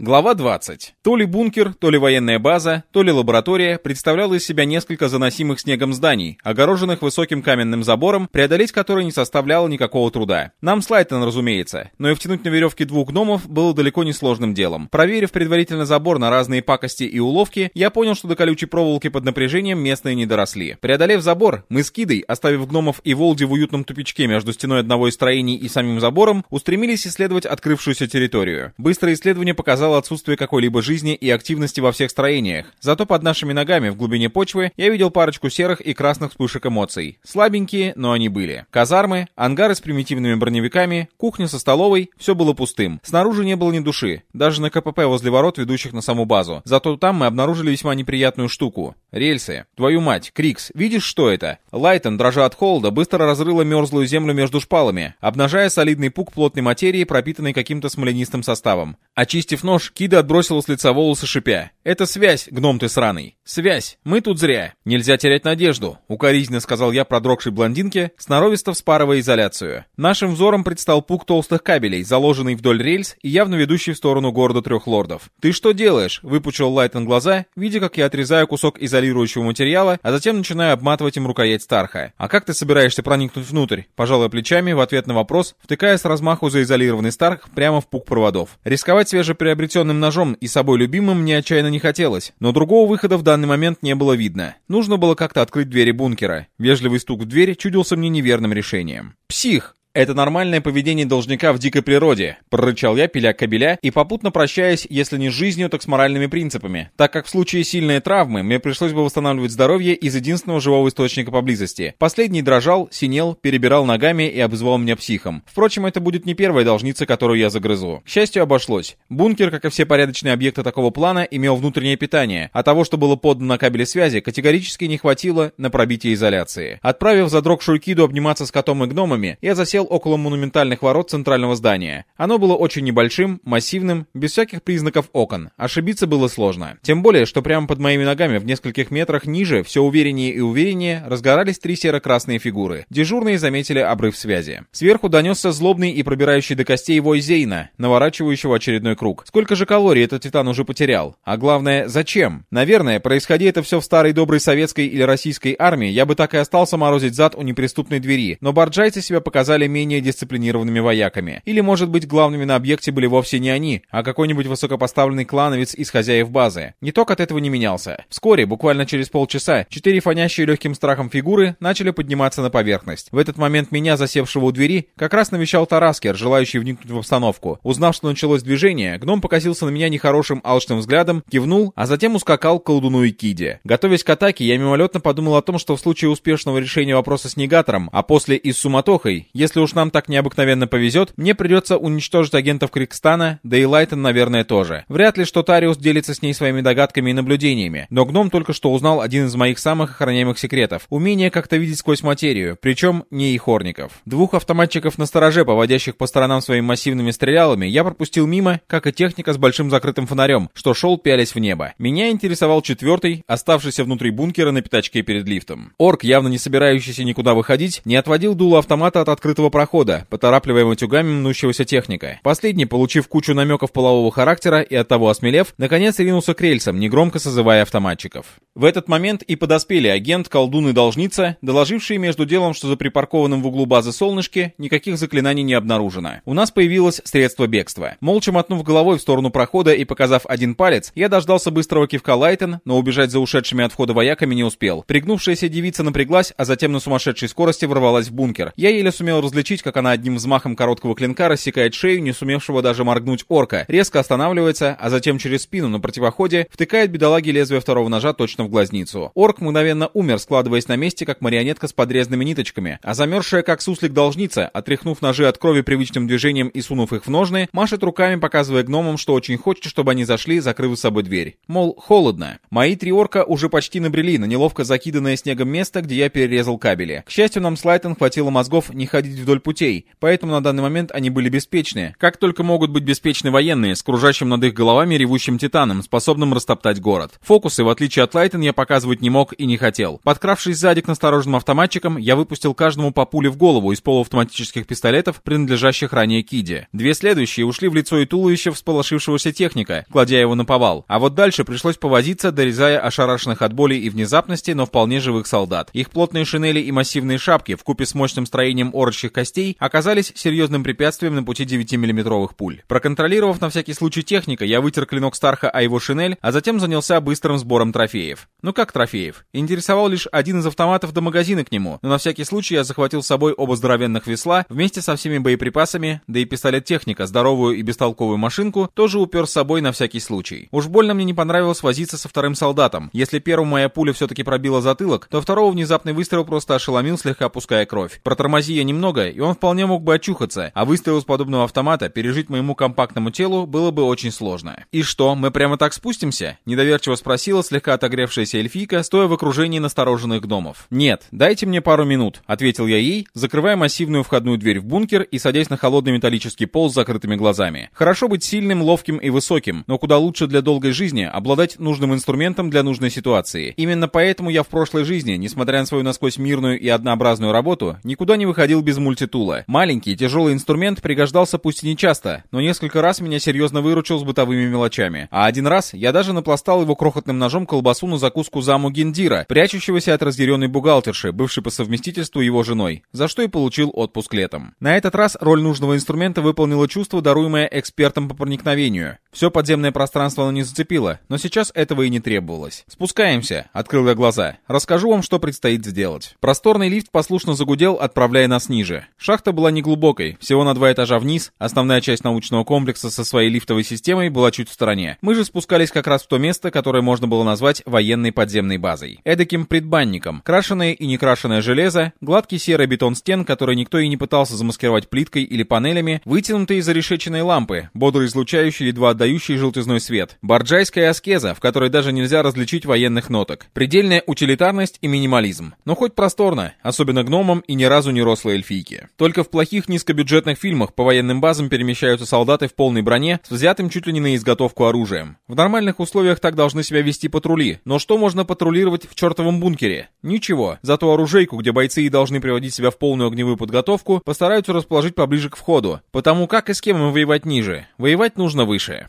Глава 20. То ли бункер, то ли военная база, то ли лаборатория представляла из себя несколько заносимых снегом зданий, огороженных высоким каменным забором, преодолеть который не составляло никакого труда. Нам с разумеется, но и втянуть на веревке двух гномов было далеко не сложным делом. Проверив предварительно забор на разные пакости и уловки, я понял, что до колючей проволоки под напряжением местные не доросли. Преодолев забор, мы с Кидой, оставив гномов и Волди в уютном тупичке между стеной одного из строений и самим забором, устремились исследовать открывшуюся территорию. Быстрое исследование показало, показало отсутствие какой-либо жизни и активности во всех строениях. Зато под нашими ногами в глубине почвы я видел парочку серых и красных вспышек эмоций. Слабенькие, но они были. Казармы, ангары с примитивными броневиками, кухня со столовой — все было пустым. Снаружи не было ни души, даже на КПП возле ворот, ведущих на саму базу. Зато там мы обнаружили весьма неприятную штуку. Рельсы. Твою мать, Крикс, видишь, что это? Лайтон, дрожа от холода, быстро разрыла мерзлую землю между шпалами, обнажая солидный пук плотной материи, пропитанной каким-то смоленистым составом. Очистив нож, нож, Кида отбросила с лица волосы, шипя. «Это связь, гном ты сраный! Связь! Мы тут зря! Нельзя терять надежду!» — укоризненно сказал я продрогшей блондинке, сноровисто вспарывая изоляцию. Нашим взором предстал пук толстых кабелей, заложенный вдоль рельс и явно ведущий в сторону города трех лордов. «Ты что делаешь?» — выпучил Лайтон глаза, видя, как я отрезаю кусок изолирующего материала, а затем начинаю обматывать им рукоять Старха. «А как ты собираешься проникнуть внутрь?» Пожалуй, плечами в ответ на вопрос, втыкая с размаху заизолированный Старх прямо в пук проводов. Рисковать свежеприобретенным ножом и собой любимым мне отчаянно не хотелось, но другого выхода в данный момент не было видно. Нужно было как-то открыть двери бункера. Вежливый стук в дверь чудился мне неверным решением. «Псих!» «Это нормальное поведение должника в дикой природе», — прорычал я, пиля кабеля, и попутно прощаясь, если не жизнью, так с моральными принципами, так как в случае сильной травмы мне пришлось бы восстанавливать здоровье из единственного живого источника поблизости. Последний дрожал, синел, перебирал ногами и обозвал меня психом. Впрочем, это будет не первая должница, которую я загрызу. К счастью, обошлось. Бункер, как и все порядочные объекты такого плана, имел внутреннее питание, а того, что было подано кабеле связи, категорически не хватило на пробитие изоляции. Отправив задрогшую киду обниматься с котом и гномами, я засел стоял около монументальных ворот центрального здания. Оно было очень небольшим, массивным, без всяких признаков окон. Ошибиться было сложно. Тем более, что прямо под моими ногами в нескольких метрах ниже, все увереннее и увереннее, разгорались три серо-красные фигуры. Дежурные заметили обрыв связи. Сверху донесся злобный и пробирающий до костей вой Зейна, наворачивающего очередной круг. Сколько же калорий этот титан уже потерял? А главное, зачем? Наверное, происходи это все в старой доброй советской или российской армии, я бы так и остался морозить зад у неприступной двери. Но борджайцы себя показали менее дисциплинированными вояками. Или, может быть, главными на объекте были вовсе не они, а какой-нибудь высокопоставленный клановец из хозяев базы. Ниток от этого не менялся. Вскоре, буквально через полчаса, четыре фонящие легким страхом фигуры начали подниматься на поверхность. В этот момент меня, засевшего у двери, как раз навещал Тараскер, желающий вникнуть в обстановку. Узнав, что началось движение, гном покосился на меня нехорошим алчным взглядом, кивнул, а затем ускакал к колдуну и Киде. Готовясь к атаке, я мимолетно подумал о том, что в случае успешного решения вопроса с негатором, а после и с суматохой, если уж нам так необыкновенно повезет, мне придется уничтожить агентов Крикстана, да и Лайтон, наверное, тоже. Вряд ли, что Тариус делится с ней своими догадками и наблюдениями, но гном только что узнал один из моих самых охраняемых секретов — умение как-то видеть сквозь материю, причем не и хорников. Двух автоматчиков на стороже, поводящих по сторонам своими массивными стрелялами, я пропустил мимо, как и техника с большим закрытым фонарем, что шел пялясь в небо. Меня интересовал четвертый, оставшийся внутри бункера на пятачке перед лифтом. Орк, явно не собирающийся никуда выходить, не отводил дуло автомата от открытого прохода, поторапливая матюгами мнущегося техника. Последний, получив кучу намеков полового характера и оттого осмелев, наконец ринулся к рельсам, негромко созывая автоматчиков. В этот момент и подоспели агент, колдун и должница, доложившие между делом, что за припаркованным в углу базы солнышки никаких заклинаний не обнаружено. У нас появилось средство бегства. Молча мотнув головой в сторону прохода и показав один палец, я дождался быстрого кивка Лайтон, но убежать за ушедшими от входа вояками не успел. Пригнувшаяся девица напряглась, а затем на сумасшедшей скорости ворвалась в бункер. Я еле сумел различить различить, как она одним взмахом короткого клинка рассекает шею не сумевшего даже моргнуть орка, резко останавливается, а затем через спину на противоходе втыкает бедолаге лезвие второго ножа точно в глазницу. Орк мгновенно умер, складываясь на месте, как марионетка с подрезанными ниточками, а замерзшая, как суслик должница, отряхнув ножи от крови привычным движением и сунув их в ножны, машет руками, показывая гномам, что очень хочет, чтобы они зашли, закрыв с собой дверь. Мол, холодно. Мои три орка уже почти набрели на неловко закиданное снегом место, где я перерезал кабели. К счастью, нам с Лайтон хватило мозгов не ходить вдоль путей, поэтому на данный момент они были беспечны. Как только могут быть беспечны военные, с кружащим над их головами ревущим титаном, способным растоптать город. Фокусы, в отличие от Лайтон, я показывать не мог и не хотел. Подкравшись сзади к настороженным автоматчикам, я выпустил каждому по пуле в голову из полуавтоматических пистолетов, принадлежащих ранее Киде. Две следующие ушли в лицо и туловище всполошившегося техника, кладя его на повал. А вот дальше пришлось повозиться, дорезая ошарашенных от боли и внезапности, но вполне живых солдат. Их плотные шинели и массивные шапки, вкупе с мощным строением орочих костей, оказались серьезным препятствием на пути 9-миллиметровых пуль. Проконтролировав на всякий случай техника, я вытер клинок Старха о его шинель, а затем занялся быстрым сбором трофеев. Ну как трофеев? Интересовал лишь один из автоматов до магазина к нему, но на всякий случай я захватил с собой оба здоровенных весла вместе со всеми боеприпасами, да и пистолет техника, здоровую и бестолковую машинку, тоже упер с собой на всякий случай. Уж больно мне не понравилось возиться со вторым солдатом. Если первому моя пуля все-таки пробила затылок, то второго внезапный выстрел просто ошеломил, слегка опуская кровь. Протормози я немного, и он вполне мог бы очухаться, а выстрел с подобного автомата пережить моему компактному телу было бы очень сложно. «И что, мы прямо так спустимся?» — недоверчиво спросила слегка отогревшаяся эльфийка, стоя в окружении настороженных гномов. «Нет, дайте мне пару минут», — ответил я ей, закрывая массивную входную дверь в бункер и садясь на холодный металлический пол с закрытыми глазами. Хорошо быть сильным, ловким и высоким, но куда лучше для долгой жизни обладать нужным инструментом для нужной ситуации. Именно поэтому я в прошлой жизни, несмотря на свою насквозь мирную и однообразную работу, никуда не выходил без мультитула. Маленький, тяжелый инструмент пригождался пусть и не часто, но несколько раз меня серьезно выручил с бытовыми мелочами. А один раз я даже напластал его крохотным ножом колбасу на закуску заму Гендира, прячущегося от разъяренной бухгалтерши, бывшей по совместительству его женой, за что и получил отпуск летом. На этот раз роль нужного инструмента выполнило чувство, даруемое экспертом по проникновению. Все подземное пространство оно не зацепило, но сейчас этого и не требовалось. «Спускаемся», — открыл я глаза. «Расскажу вам, что предстоит сделать». Просторный лифт послушно загудел, отправляя нас ниже. Шахта была неглубокой, всего на два этажа вниз, основная часть научного комплекса со своей лифтовой системой была чуть в стороне. Мы же спускались как раз в то место, которое можно было назвать военной подземной базой. Эдаким предбанником. Крашеное и некрашенное железо, гладкий серый бетон стен, который никто и не пытался замаскировать плиткой или панелями, вытянутые зарешеченные лампы, бодро излучающие едва отдающий желтизной свет. Борджайская аскеза, в которой даже нельзя различить военных ноток. Предельная утилитарность и минимализм. Но хоть просторно, особенно гномам и ни разу не рослые эльфийки. Только в плохих низкобюджетных фильмах по военным базам перемещаются солдаты в полной броне с взятым чуть ли не на изготовку оружием. В нормальных условиях так должны себя вести патрули. Но что можно патрулировать в чертовом бункере? Ничего. Зато оружейку, где бойцы и должны приводить себя в полную огневую подготовку, постараются расположить поближе к входу. Потому как и с кем им воевать ниже? Воевать нужно выше.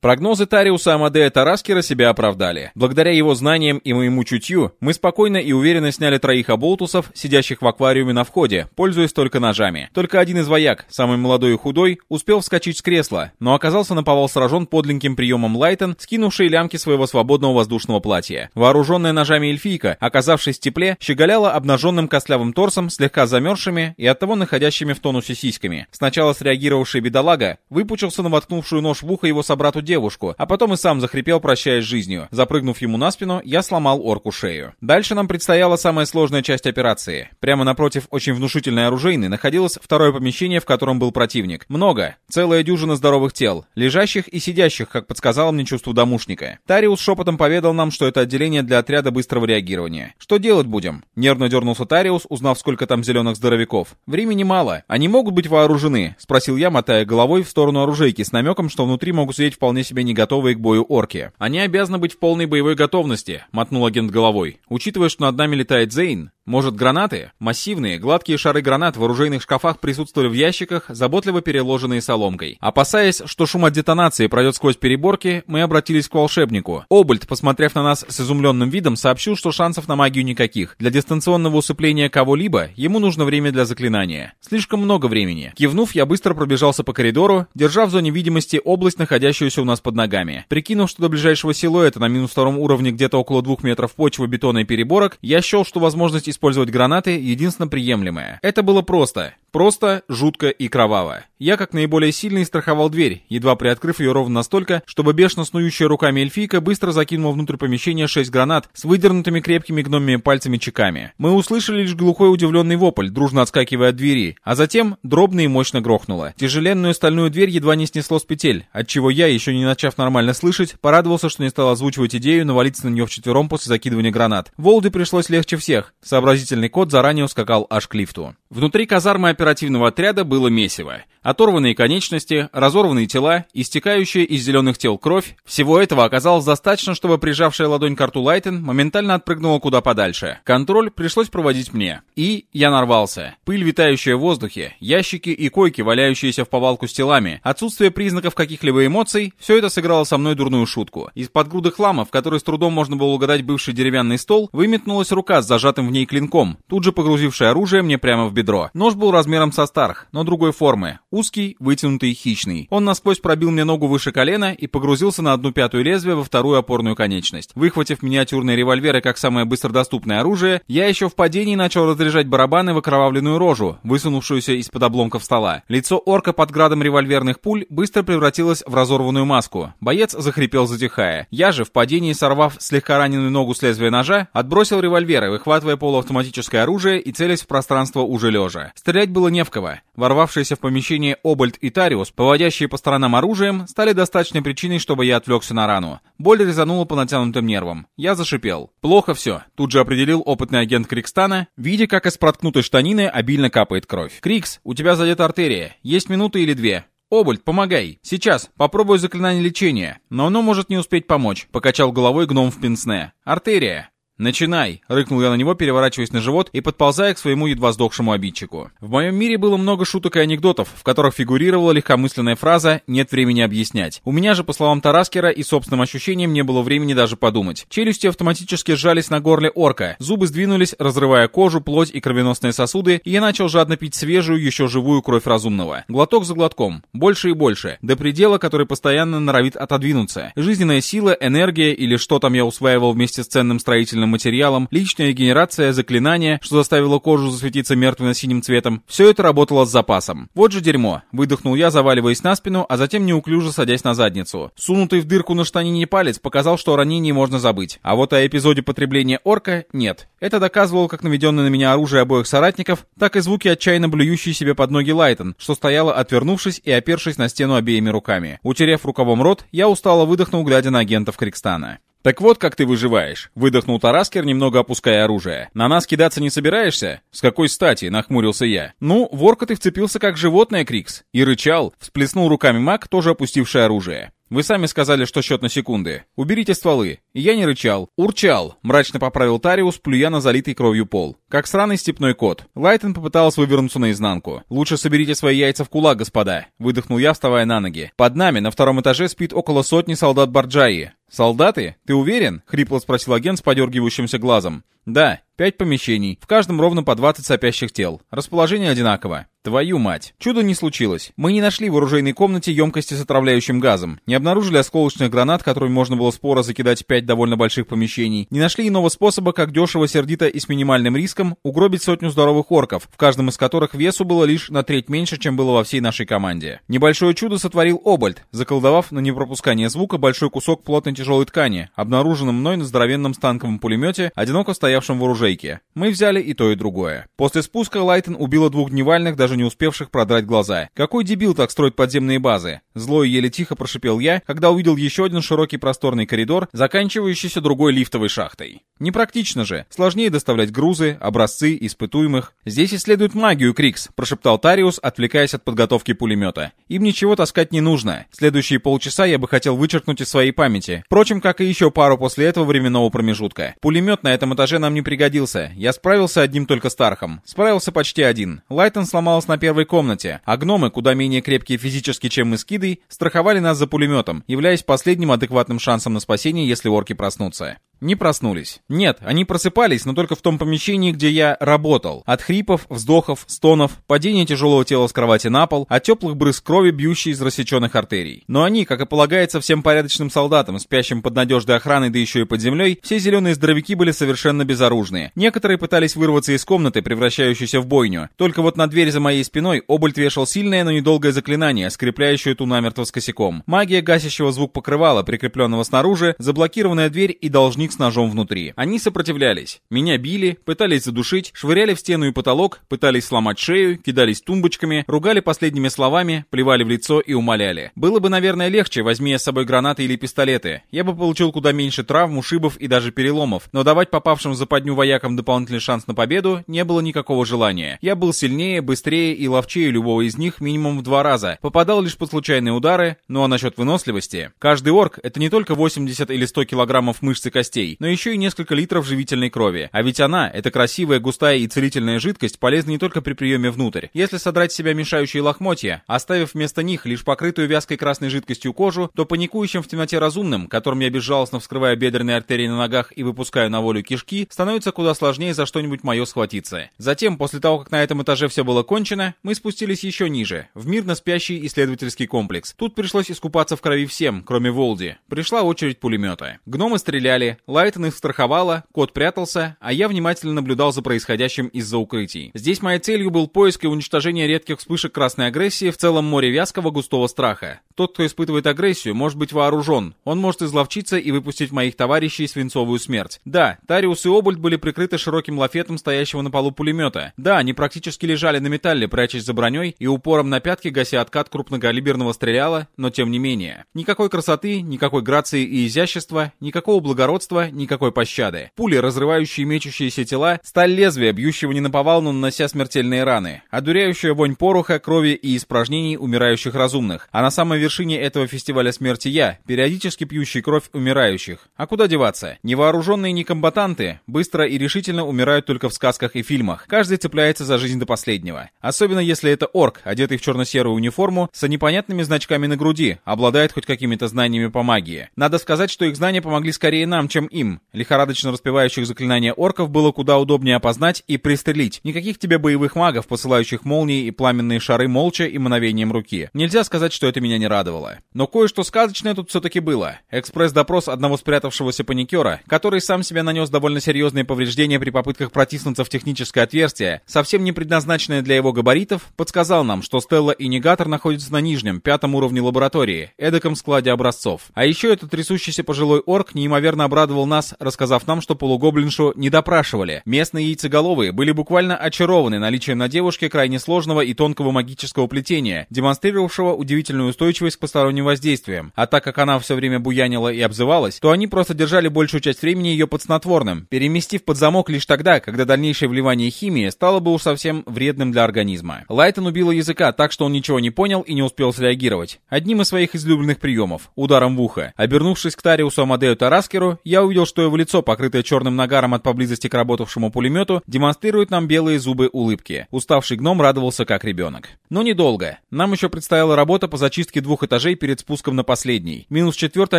Прогнозы Тариуса Амадея Тараскера себя оправдали. Благодаря его знаниям и моему чутью, мы спокойно и уверенно сняли троих оболтусов, сидящих в аквариуме на входе, пользуясь только ножами. Только один из вояк, самый молодой и худой, успел вскочить с кресла, но оказался на повал сражен подленьким приемом Лайтон, скинувший лямки своего свободного воздушного платья. Вооруженная ножами эльфийка, оказавшись в тепле, щеголяла обнаженным костлявым торсом, слегка замерзшими и оттого находящими в тонусе сиськами. Сначала среагировавший бедолага выпучился на воткнувшую нож в ухо его собрату девушку, а потом и сам захрипел, прощаясь с жизнью. Запрыгнув ему на спину, я сломал орку шею. Дальше нам предстояла самая сложная часть операции. Прямо напротив очень внушительной оружейной находилось второе помещение, в котором был противник. Много. Целая дюжина здоровых тел. Лежащих и сидящих, как подсказало мне чувство домушника. Тариус шепотом поведал нам, что это отделение для отряда быстрого реагирования. Что делать будем? Нервно дернулся Тариус, узнав, сколько там зеленых здоровяков. Времени мало. Они могут быть вооружены? Спросил я, мотая головой в сторону оружейки с намеком, что внутри могут сидеть вполне вполне себе не готовые к бою орки. Они обязаны быть в полной боевой готовности, мотнул агент головой. Учитывая, что над нами летает Зейн, может, гранаты? Массивные, гладкие шары гранат в оружейных шкафах присутствовали в ящиках, заботливо переложенные соломкой. Опасаясь, что шум от детонации пройдет сквозь переборки, мы обратились к волшебнику. Обольд, посмотрев на нас с изумленным видом, сообщил, что шансов на магию никаких. Для дистанционного усыпления кого-либо ему нужно время для заклинания. Слишком много времени. Кивнув, я быстро пробежался по коридору, держа в зоне видимости область, находящуюся у нас под ногами. Прикинув, что до ближайшего силуэта на минус втором уровне где-то около двух метров почвы, бетона и переборок, я счел, что возможность использовать гранаты единственно приемлемое. Это было просто. Просто, жутко и кроваво. Я, как наиболее сильный, страховал дверь, едва приоткрыв ее ровно настолько, чтобы бешено снующая руками эльфийка быстро закинула внутрь помещения шесть гранат с выдернутыми крепкими гномыми пальцами чеками. Мы услышали лишь глухой удивленный вопль, дружно отскакивая от двери, а затем дробно и мощно грохнуло. Тяжеленную стальную дверь едва не снесло с петель, отчего я, еще не начав нормально слышать, порадовался, что не стал озвучивать идею навалиться на нее вчетвером после закидывания гранат. Волде пришлось легче всех. Сообразительный кот заранее ускакал аж к лифту. Внутри казармы оперативного отряда было месиво. Оторванные конечности, разорванные тела, истекающая из зеленых тел кровь. Всего этого оказалось достаточно, чтобы прижавшая ладонь к рту Лайтен моментально отпрыгнула куда подальше. Контроль пришлось проводить мне. И я нарвался. Пыль, витающая в воздухе, ящики и койки, валяющиеся в повалку с телами, отсутствие признаков каких-либо эмоций, все это сыграло со мной дурную шутку. Из-под груды хлама, в которой с трудом можно было угадать бывший деревянный стол, выметнулась рука с зажатым в ней клинком, тут же погрузившая оружие мне прямо в бедро. Нож был размером со старх, но другой формы. Узкий, вытянутый, хищный. Он насквозь пробил мне ногу выше колена и погрузился на одну пятую лезвие во вторую опорную конечность. Выхватив миниатюрные револьверы как самое быстродоступное оружие, я еще в падении начал разряжать барабаны в окровавленную рожу, высунувшуюся из-под обломков стола. Лицо орка под градом револьверных пуль быстро превратилось в разорванную маску. Боец захрипел затихая. Я же, в падении сорвав слегка раненую ногу с лезвия ножа, отбросил револьверы, выхватывая полуавтоматическое оружие и целясь в пространство уже лежа. Стрелять было не в кого. Ворвавшиеся в помещение Приложения Обольд и Тариус, поводящие по сторонам оружием, стали достаточной причиной, чтобы я отвлекся на рану. Боль резанула по натянутым нервам. Я зашипел. Плохо все. Тут же определил опытный агент Крикстана, видя, как из проткнутой штанины обильно капает кровь. «Крикс, у тебя задета артерия. Есть минута или две. «Обольд, помогай! Сейчас! Попробую заклинание лечения, но оно может не успеть помочь», — покачал головой гном в пенсне. «Артерия!» «Начинай!» — рыкнул я на него, переворачиваясь на живот и подползая к своему едва сдохшему обидчику. В моем мире было много шуток и анекдотов, в которых фигурировала легкомысленная фраза «нет времени объяснять». У меня же, по словам Тараскера и собственным ощущениям, не было времени даже подумать. Челюсти автоматически сжались на горле орка, зубы сдвинулись, разрывая кожу, плоть и кровеносные сосуды, и я начал жадно пить свежую, еще живую кровь разумного. Глоток за глотком. Больше и больше. До предела, который постоянно норовит отодвинуться. Жизненная сила, энергия или что там я усваивал вместе с ценным строительным материалом, личная генерация, заклинание, что заставило кожу засветиться мертвенно-синим цветом. Все это работало с запасом. Вот же дерьмо. Выдохнул я, заваливаясь на спину, а затем неуклюже садясь на задницу. Сунутый в дырку на штанине палец показал, что о ранении можно забыть. А вот о эпизоде потребления орка нет. Это доказывало как наведенное на меня оружие обоих соратников, так и звуки отчаянно блюющие себе под ноги Лайтон, что стояла отвернувшись и опершись на стену обеими руками. Утерев рукавом рот, я устало выдохнул, глядя на агентов Крикстана. «Так вот, как ты выживаешь», — выдохнул Тараскер, немного опуская оружие. «На нас кидаться не собираешься?» «С какой стати?» — нахмурился я. «Ну, ворка ты вцепился как животное, Крикс». И рычал, всплеснул руками маг, тоже опустивший оружие. Вы сами сказали, что счет на секунды. Уберите стволы. Я не рычал. Урчал. Мрачно поправил Тариус, плюя на залитый кровью пол. Как сраный степной кот. Лайтон попыталась вывернуться наизнанку. Лучше соберите свои яйца в кулак, господа. Выдохнул я, вставая на ноги. Под нами на втором этаже спит около сотни солдат Барджаи. «Солдаты? Ты уверен?» — хрипло спросил агент с подергивающимся глазом. «Да, пять помещений, в каждом ровно по 20 сопящих тел. Расположение одинаково. Твою мать. Чудо не случилось. Мы не нашли в оружейной комнате емкости с отравляющим газом, не обнаружили осколочных гранат, которыми можно было споро закидать пять довольно больших помещений, не нашли иного способа, как дешево, сердито и с минимальным риском угробить сотню здоровых орков, в каждом из которых весу было лишь на треть меньше, чем было во всей нашей команде. Небольшое чудо сотворил Обольд, заколдовав на непропускание звука большой кусок плотной тяжелой ткани, обнаруженным мной на здоровенном станковом пулемете, одиноко стоявшем в оружейке. Мы взяли и то, и другое. После спуска Лайтон убила двух дневальных, даже не успевших продрать глаза. Какой дебил так строит подземные базы? Зло и еле тихо прошипел я, когда увидел еще один широкий просторный коридор, заканчивающийся другой лифтовой шахтой. Непрактично же. Сложнее доставлять грузы, образцы, испытуемых. Здесь исследуют магию, Крикс, прошептал Тариус, отвлекаясь от подготовки пулемета. Им ничего таскать не нужно. Следующие полчаса я бы хотел вычеркнуть из своей памяти. Впрочем, как и еще пару после этого временного промежутка. Пулемет на этом этаже нам не пригодился. Я справился одним только Стархом. Справился почти один. Лайтон сломалась на первой комнате, а гномы, куда менее крепкие физически, чем мы с Кидой, страховали нас за пулеметом, являясь последним адекватным шансом на спасение, если орки проснутся. Не проснулись. Нет, они просыпались, но только в том помещении, где я работал. От хрипов, вздохов, стонов, падения тяжелого тела с кровати на пол, от теплых брызг крови, бьющей из рассеченных артерий. Но они, как и полагается всем порядочным солдатам, спящим под надежной охраной, да еще и под землей, все зеленые здоровяки были совершенно безоружные. Некоторые пытались вырваться из комнаты, превращающейся в бойню. Только вот на дверь за моей спиной Обольд вешал сильное, но недолгое заклинание, скрепляющее ту намертво с косяком. Магия гасящего звук покрывала, прикрепленного снаружи, заблокированная дверь и должник с ножом внутри. Они сопротивлялись. Меня били, пытались задушить, швыряли в стену и потолок, пытались сломать шею, кидались тумбочками, ругали последними словами, плевали в лицо и умоляли. Было бы, наверное, легче, возьми я с собой гранаты или пистолеты. Я бы получил куда меньше травм, ушибов и даже переломов, но давать попавшим в западню воякам дополнительный шанс на победу не было никакого желания. Я был сильнее, быстрее и ловчее любого из них минимум в два раза. Попадал лишь под случайные удары, ну а насчет выносливости... Каждый орк — это не только 80 или 100 килограммов мышц и костей, но еще и несколько литров живительной крови. А ведь она, эта красивая, густая и целительная жидкость, полезна не только при приеме внутрь. Если содрать с себя мешающие лохмотья, оставив вместо них лишь покрытую вязкой красной жидкостью кожу, то паникующим в темноте разумным, которым я безжалостно вскрываю бедренные артерии на ногах и выпускаю на волю кишки, становится куда сложнее за что-нибудь мое схватиться. Затем, после того, как на этом этаже все было кончено, мы спустились еще ниже, в мирно спящий исследовательский комплекс. Тут пришлось искупаться в крови всем, кроме Волди. Пришла очередь пулемета. Гномы стреляли, Лайтон их страховала, кот прятался, а я внимательно наблюдал за происходящим из-за укрытий. Здесь моей целью был поиск и уничтожение редких вспышек красной агрессии в целом море вязкого густого страха. Тот, кто испытывает агрессию, может быть вооружен. Он может изловчиться и выпустить моих товарищей свинцовую смерть. Да, Тариус и Обульт были прикрыты широким лафетом стоящего на полу пулемета. Да, они практически лежали на металле, прячась за броней и упором на пятки гася откат крупнокалиберного стреляла, но тем не менее. Никакой красоты, никакой грации и изящества, никакого благородства, никакой пощады. Пули, разрывающие мечущиеся тела, сталь лезвия, бьющего не наповал, но нанося смертельные раны. Одуряющая вонь пороха, крови и испражнений умирающих разумных. А на самой вершине этого фестиваля смерти я, периодически пьющий кровь умирающих. А куда деваться? Невооруженные некомбатанты быстро и решительно умирают только в сказках и фильмах. Каждый цепляется за жизнь до последнего. Особенно если это орк, одетый в черно-серую униформу, с непонятными значками на груди, обладает хоть какими-то знаниями по магии. Надо сказать, что их знания помогли скорее нам, чем им. Лихорадочно распевающих заклинания орков было куда удобнее опознать и пристрелить. Никаких тебе боевых магов, посылающих молнии и пламенные шары молча и мановением руки. Нельзя сказать, что это меня не радовало. Но кое-что сказочное тут все-таки было. Экспресс-допрос одного спрятавшегося паникера, который сам себе нанес довольно серьезные повреждения при попытках протиснуться в техническое отверстие, совсем не предназначенное для его габаритов, подсказал нам, что Стелла и Негатор находятся на нижнем, пятом уровне лаборатории, эдаком складе образцов. А еще этот трясущийся пожилой орк неимоверно обрадовал нас, рассказав нам, что полугоблиншу не допрашивали. Местные яйцеголовые были буквально очарованы наличием на девушке крайне сложного и тонкого магического плетения, демонстрировавшего удивительную устойчивость к посторонним воздействиям. А так как она все время буянила и обзывалась, то они просто держали большую часть времени ее под снотворным, переместив под замок лишь тогда, когда дальнейшее вливание химии стало бы уж совсем вредным для организма. Лайтон убила языка так, что он ничего не понял и не успел среагировать. Одним из своих излюбленных приемов — ударом в ухо. Обернувшись к Тариусу Амадею Тараскеру, я увидел, что его лицо, покрытое черным нагаром от поблизости к работавшему пулемету, демонстрирует нам белые зубы улыбки. Уставший гном радовался как ребенок. Но недолго. Нам еще предстояла работа по зачистке двух этажей перед спуском на последний. Минус четвертый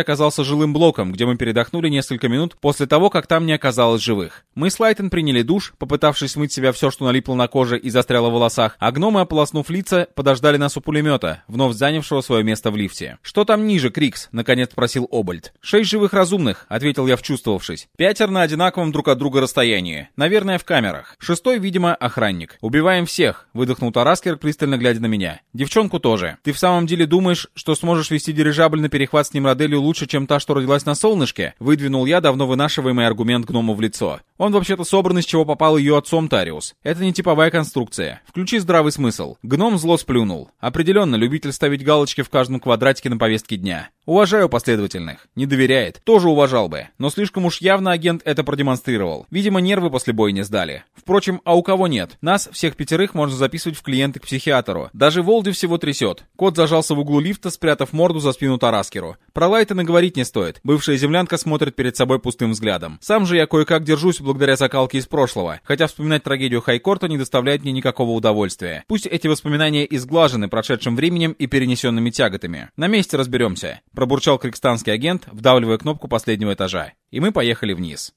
оказался жилым блоком, где мы передохнули несколько минут после того, как там не оказалось живых. Мы с Лайтон приняли душ, попытавшись смыть себя все, что налипло на коже и застряло в волосах, а гномы, ополоснув лица, подождали нас у пулемета, вновь занявшего свое место в лифте. «Что там ниже, Крикс?» — наконец спросил Обальд. «Шесть живых разумных», — ответил я, вчувствовавшись. «Пятеро на одинаковом друг от друга расстоянии. Наверное, в камерах. Шестой, видимо, охранник. Убиваем всех», — выдохнул Тараскер, пристально глядя на меня. «Девчонку тоже. Ты в самом деле думаешь, что сможешь вести дирижабль на перехват с Немроделью лучше, чем та, что родилась на солнышке?» Выдвинул я давно вынашиваемый аргумент гному в лицо. Он вообще-то собран из чего попал ее отцом Тариус. Это не типовая конструкция. Включи здравый смысл. Гном зло сплюнул. Определенно, любитель ставить галочки в каждом квадратике на повестке дня. Уважаю последовательных. Не доверяет. Тоже уважал бы. Но слишком уж явно агент это продемонстрировал. Видимо, нервы после боя не сдали. Впрочем, а у кого нет? Нас, всех пятерых, можно записывать в клиенты к психиатру. Даже Волди всего трясет. Кот зажался в углу лифта, спрятав морду за спину Тараскеру. Про Лайтона говорить не стоит. Бывшая землянка смотрит перед собой пустым взглядом. Сам же я кое-как держусь благодаря закалке из прошлого. Хотя вспоминать трагедию Хайкорта не доставляет мне никакого удовольствия. Пусть эти воспоминания изглажены прошедшим временем и перенесенными тяготами. На месте разберемся. Пробурчал крикстанский агент, вдавливая кнопку последнего этажа. И мы поехали вниз.